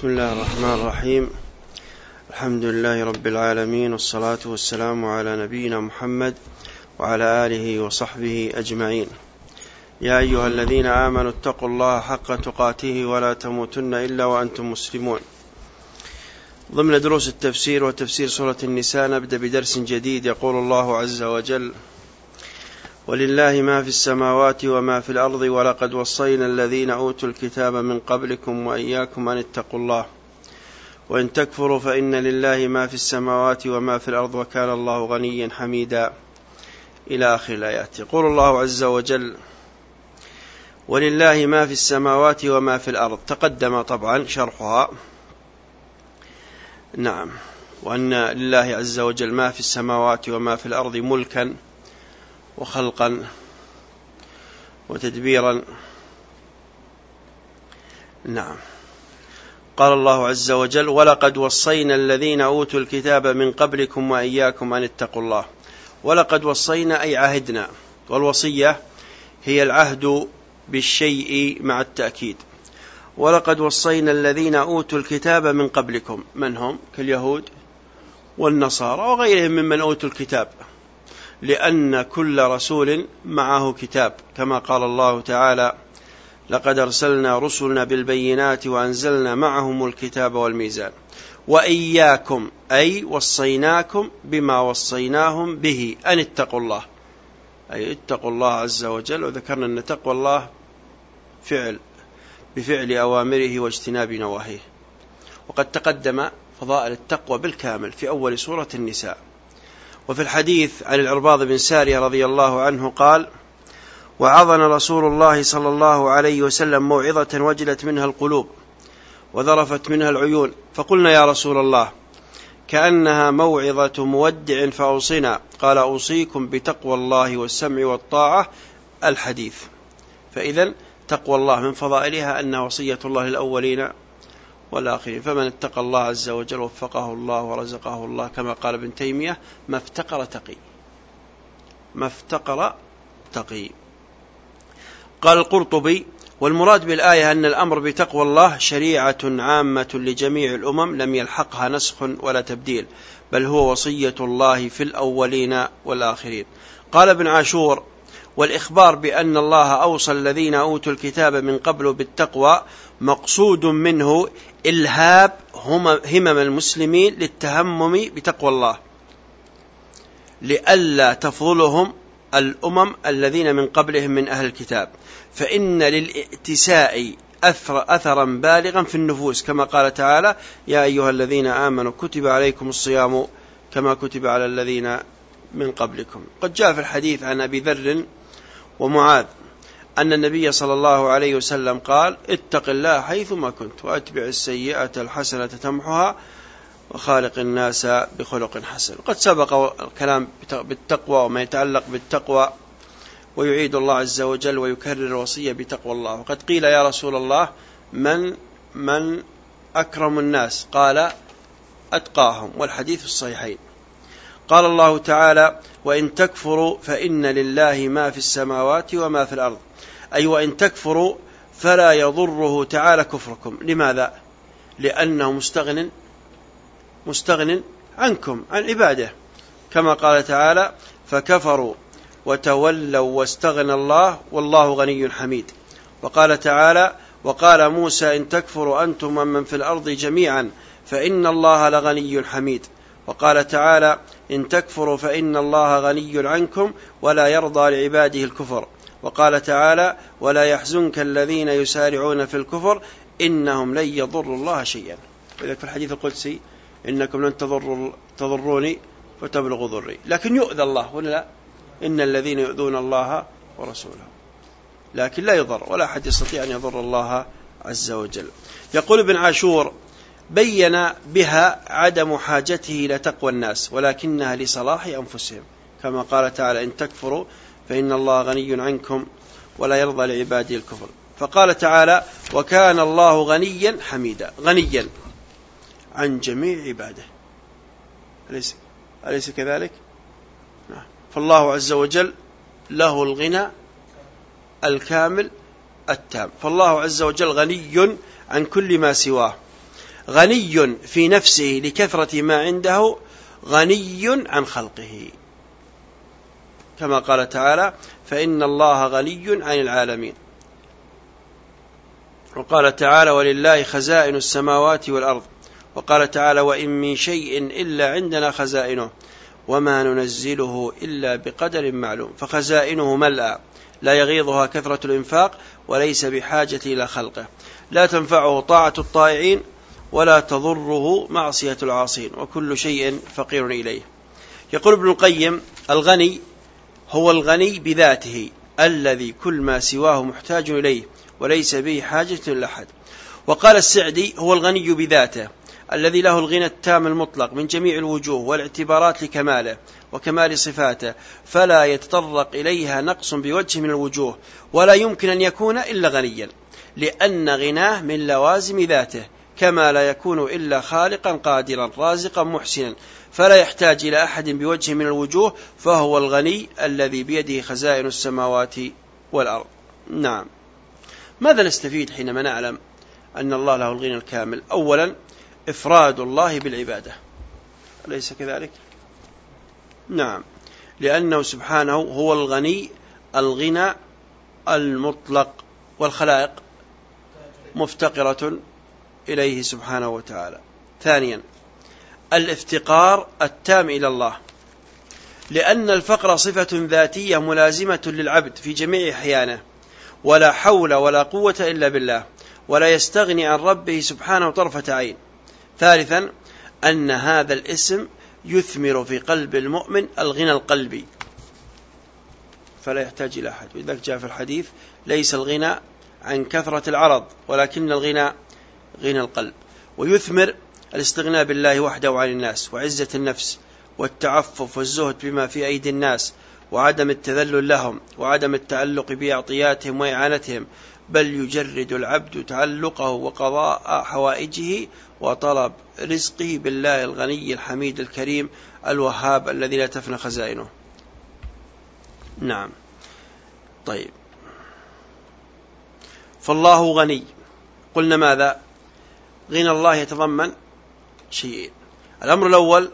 بسم الله الرحمن الرحيم. الحمد لله رب العالمين والصلاة والسلام على نبينا محمد وعلى آله وصحبه أجمعين. يا أيها الذين آمنوا اتقوا الله حق تقاته ولا تموتن إلا وأنتم مسلمون. ضمن دروس التفسير وتفسير سورة النساء نبدأ بدرس جديد يقول الله عز وجل ولله ما في السماوات وما في الأرض ولقد وصينا الذين أوتوا الكتاب من قبلكم وإياكم أن اتقوا الله. وإن تكفروا فإن لله ما في السماوات وما في الأرض وكان الله غنيا حميدا. إلى آخر الآيات. يقول الله عز وجل ولله ما في السماوات وما في الأرض. تقدم طبعا شرحها. نعم. وأن لله عز وجل ما في السماوات وما في الأرض ملكا. وخلقا وتدبيرا. نعم. قال الله عز وجل ولقد وصينا الذين أوتوا الكتاب من قبلكم وإياكم أن اتقوا الله. ولقد وصينا أي عهدنا. والوصية هي العهد بالشيء مع التأكيد. ولقد وصينا الذين أوتوا الكتاب من قبلكم. من هم؟ كاليهود والنصارى وغيرهم ممن أوتوا الكتاب. لأن كل رسول معه كتاب كما قال الله تعالى لقد أرسلنا رسلنا بالبينات وأنزلنا معهم الكتاب والميزان وإياكم أي وصيناكم بما وصيناهم به أن اتقوا الله. أي اتقوا الله عز وجل وذكرنا أن تقوى الله فعل بفعل أوامره واجتناب نواهيه. وقد تقدم فضائل التقوى بالكامل في أول سورة النساء. وفي الحديث عن العرباض بن سارية رضي الله عنه قال وعظنا رسول الله صلى الله عليه وسلم موعظة وجلت منها القلوب وذرفت منها العيون فقلنا يا رسول الله كأنها موعظة مودع فأوصنا قال أوصيكم بتقوى الله والسمع والطاعة الحديث. فإذا تقوى الله من فضائلها أن وصية الله للأولين والآخرين. فمن اتقى الله عز وجل وفقه الله ورزقه الله كما قال ابن تيمية ما افتقر تقي. ما افتقر تقي. قال القرطبي والمراد بالآية أن الأمر بتقوى الله شريعة عامة لجميع الأمم لم يلحقها نسخ ولا تبديل بل هو وصية الله في الأولين والآخرين. قال ابن عاشور والإخبار بأن الله أوصى الذين أوتوا الكتاب من قبل بالتقوى مقصود منه إلهاب همم المسلمين للتهمم بتقوى الله. لئلا تفضلهم الأمم الذين من قبلهم من أهل الكتاب. فإن للائتساء أثر أثرا بالغا في النفوس كما قال تعالى يا أيها الذين آمنوا كتب عليكم الصيام كما كتب على الذين من قبلكم. قد جاء في الحديث عن أبي ذر ومعاذ أن النبي صلى الله عليه وسلم قال اتق الله حيثما كنت وأتبع السيئة الحسنة تمحها وخالق الناس بخلق حسن. قد سبق الكلام بالتقوى وما يتعلق بالتقوى ويعيد الله عز وجل ويكرر الوصية بتقوى الله. وقد قيل يا رسول الله من من أكرم الناس؟ قال أتقاهم والحديث الصحيحين. قال الله تعالى وإن تكفروا فإن لله ما في السماوات وما في الأرض. أي وإن تكفروا فلا يضره تعالى كفركم. لماذا؟ لأنه مستغن مستغن عنكم عن عباده. كما قال تعالى فكفروا وتولوا واستغنى الله والله غني حميد. وقال تعالى وقال موسى إن تكفروا أنتم ومن في الأرض جميعا فإن الله لغني حميد. وقال تعالى إن تكفروا فإن الله غني عنكم ولا يرضى لعباده الكفر. وقال تعالى ولا يحزنك الذين يسارعون في الكفر إنهم لن يضروا الله شيئا. إذا في الحديث القدسي إنكم لن تضروا تضروني فتبلغوا ضري. لكن يؤذى الله ولا لا؟ إن الذين يؤذون الله ورسوله. لكن لا يضر ولا أحد يستطيع أن يضر الله عز وجل. يقول ابن عاشور بين بها عدم حاجته إلى تقوى الناس ولكنها لصلاح أنفسهم. كما قال تعالى إن تكفروا فإن الله غني عنكم ولا يرضى لعباده الكفر. فقال تعالى وكان الله غنيا حميدا غنيا عن جميع عباده. أليس, أليس كذلك؟ نعم. فالله عز وجل له الغنى الكامل التام. فالله عز وجل غني عن كل ما سواه. غني في نفسه لكثرة ما عنده غني عن خلقه. كما قال تعالى فإن الله غني عن العالمين. وقال تعالى ولله خزائن السماوات والأرض. وقال تعالى وإن من شيء إلا عندنا خزائنه وما ننزله إلا بقدر معلوم. فخزائنه ملأى لا يغيضها كثرة الإنفاق وليس بحاجة إلى خلقه. لا تنفعه طاعة الطائعين ولا تضره معصية العاصين وكل شيء فقير إليه. يقول ابن القيم الغني هو الغني بذاته الذي كل ما سواه محتاج إليه وليس به حاجة لأحد. وقال السعدي هو الغني بذاته الذي له الغنى التام المطلق من جميع الوجوه والاعتبارات لكماله وكمال صفاته فلا يتطرق إليها نقص بوجه من الوجوه ولا يمكن أن يكون إلا غنيا لأن غناه من لوازم ذاته. كما لا يكون إلا خالقا قادرا رازقا محسنا. فلا يحتاج إلى أحد بوجه من الوجوه فهو الغني الذي بيده خزائن السماوات والأرض. نعم. ماذا نستفيد حينما نعلم أن الله له الغنى الكامل؟ أولا إفراد الله بالعبادة. أليس كذلك؟ نعم. لأنه سبحانه هو الغني الغنى المطلق والخلائق مفتقرة إليه سبحانه وتعالى. ثانيا الافتقار التام إلى الله. لأن الفقر صفة ذاتية ملازمة للعبد في جميع أحيانه ولا حول ولا قوة إلا بالله ولا يستغني عن ربه سبحانه طرفة عين. ثالثا أن هذا الاسم يثمر في قلب المؤمن الغنى القلبي. فلا يحتاج إلى أحد. ولذلك جاء في الحديث ليس الغنى عن كثرة العرض ولكن الغنى غنى القلب ويثمر الاستغناء بالله وحده عن الناس وعزة النفس والتعفف والزهد بما في أيدي الناس وعدم التذلل لهم وعدم التعلق بأعطياتهم وإعانتهم بل يجرد العبد تعلقه وقضاء حوائجه وطلب رزقه بالله الغني الحميد الكريم الوهاب الذي لا تفنى خزائنه. نعم. طيب. فالله غني. قلنا ماذا؟ غنى الله يتضمن شيئين الأمر الأول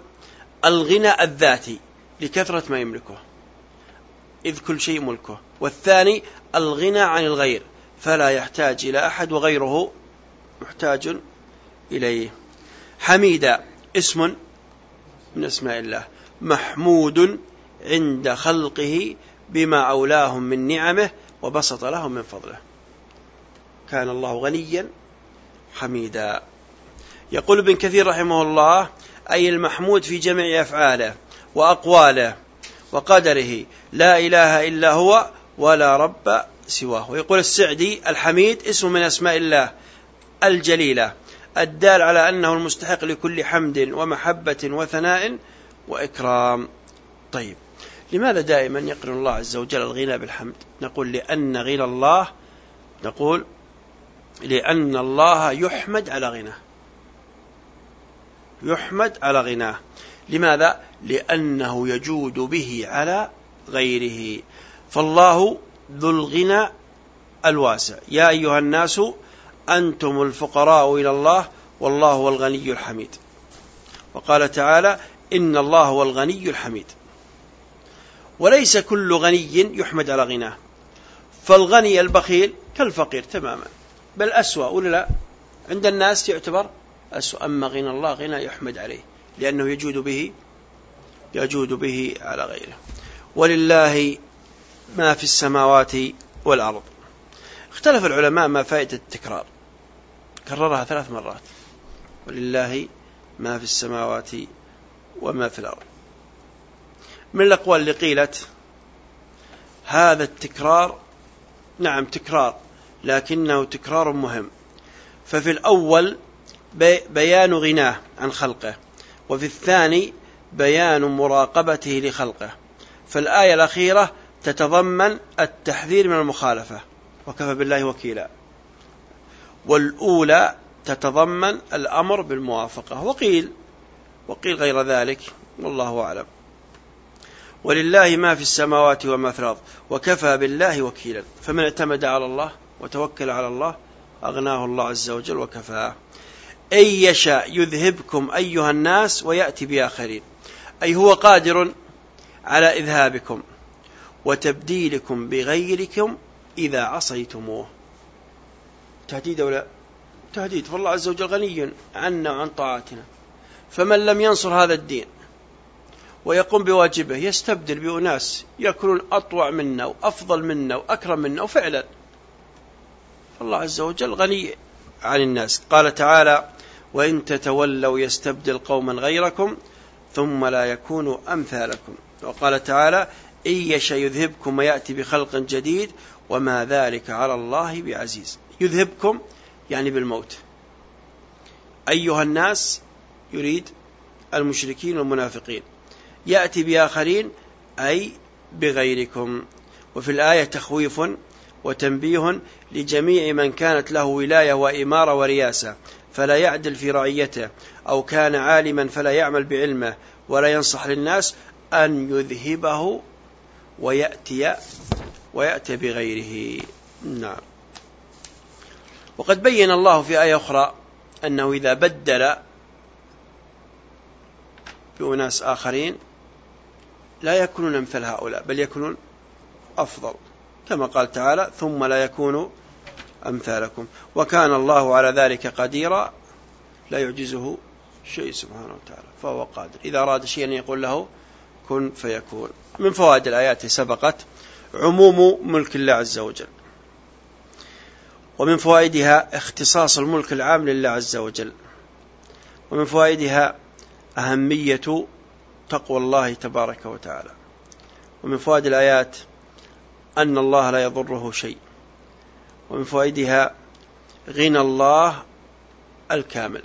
الغنى الذاتي لكثرة ما يملكه إذ كل شيء ملكه. والثاني الغنى عن الغير فلا يحتاج إلى أحد وغيره محتاج إليه. حميدا اسم من أسماء الله محمود عند خلقه بما أولاهم من نعمه وبسط لهم من فضله. كان الله غنيا حميدا يقول ابن كثير رحمه الله أي المحمود في جميع أفعاله وأقواله وقدره لا إله إلا هو ولا رب سواه. ويقول السعدي الحميد اسم من أسماء الله الجليلة الدال على أنه المستحق لكل حمد ومحبة وثناء وإكرام. طيب لماذا دائما يقرن الله عز وجل الغنى بالحمد؟ نقول لأن غنى الله نقول لأن الله يحمد على غناه. يحمد على غناه. لماذا؟ لأنه يجود به على غيره. فالله ذو الغنى الواسع. يا أيها الناس أنتم الفقراء إلى الله والله هو الغني الحميد. وقال تعالى إن الله هو الغني الحميد. وليس كل غني يحمد على غناه. فالغني البخيل كالفقير تماما. بل أسوأ ولا لا؟ عند الناس يعتبر أسوأ أما غنى الله غنى يحمد عليه لأنه يجود به يجود به على غيره. ولله ما في السماوات والأرض. اختلف العلماء ما فائدة التكرار. كررها ثلاث مرات. ولله ما في السماوات وما في الأرض. من الأقوال اللي قيلت هذا التكرار نعم تكرار لكنه تكرار مهم. ففي الأول بيان غناه عن خلقه وفي الثاني بيان مراقبته لخلقه. فالآية الأخيرة تتضمن التحذير من المخالفة وكفى بالله وكيلا. والأولى تتضمن الأمر بالموافقة. وقيل وقيل غير ذلك والله أعلم. ولله ما في السماوات وما في الأرض وكفى بالله وكيلا. فمن اعتمد على الله وتوكل على الله أغناه الله عز وجل وكفاه إن يشاء يذهبكم أيها الناس ويأتي بآخرين. أي هو قادر على إذهابكم وتبديلكم بغيركم إذا عصيتموه. تهديد أو لا؟ تهديد. فالله عز وجل غني عنا وعن طاعتنا. فمن لم ينصر هذا الدين ويقوم بواجبه يستبدل بأناس يكونون أطوع منا وأفضل منا وأكرم منا وفعلا. الله عز وجل غني عن الناس. قال تعالى وإن تتولوا يستبدل قوما غيركم ثم لا يكونوا أمثالكم. وقال تعالى إن يشأ يذهبكم ويأتي بخلق جديد وما ذلك على الله بعزيز. يذهبكم يعني بالموت. أيها الناس يريد المشركين والمنافقين. يأتي بآخرين أي بغيركم. وفي الآية تخويف وتنبيه لجميع من كانت له ولاية وإمارة ورياسة فلا يعدل في رعيته أو كان عالما فلا يعمل بعلمه ولا ينصح للناس أن يذهبه ويأتي ويأتي بغيره. نعم. وقد بين الله في آية أخرى أنه إذا بدل بأناس آخرين لا يكونون مثل هؤلاء بل يكونون أفضل. كما قال تعالى ثم لا يكونوا أمثالكم. وكان الله على ذلك قديرا لا يعجزه شيء سبحانه وتعالى فهو قادر. إذا أراد شيئا يقول له كن فيكون. من فوائد الآيات سبقت عموم ملك الله عز وجل ومن فوائدها اختصاص الملك العام لله عز وجل ومن فوائدها أهمية تقوى الله تبارك وتعالى ومن فوائد الآيات أن الله لا يضره شيء. ومن فوائدها غنى الله الكامل.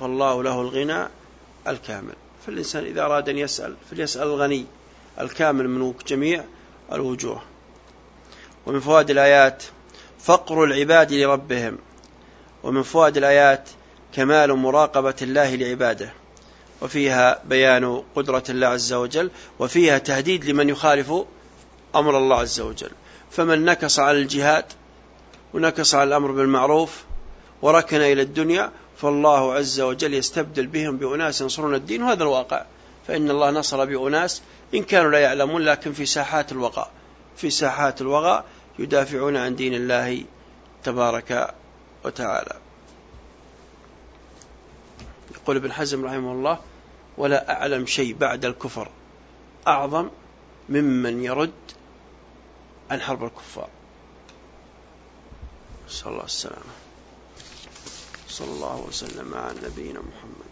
فالله له الغنى الكامل. فالإنسان إذا أراد أن يسأل فليسأل الغني الكامل من جميع الوجوه. ومن فوائد الآيات فقر العباد لربهم. ومن فوائد الآيات كمال مراقبة الله لعباده. وفيها بيان قدرة الله عز وجل وفيها تهديد لمن يخالف أمر الله عز وجل. فمن نكص على الجهاد ونكص على الأمر بالمعروف وركن إلى الدنيا فالله عز وجل يستبدل بهم بأناس ينصرون الدين وهذا الواقع. فإن الله نصر بأناس إن كانوا لا يعلمون لكن في ساحات الوقاء. في ساحات الوغى يدافعون عن دين الله تبارك وتعالى. يقول ابن حزم رحمه الله ولا أعلم شيء بعد الكفر. أعظم ممن يرد عن حرب الكفار. صلى الله السلامة صلى الله وسلم على نبينا محمد.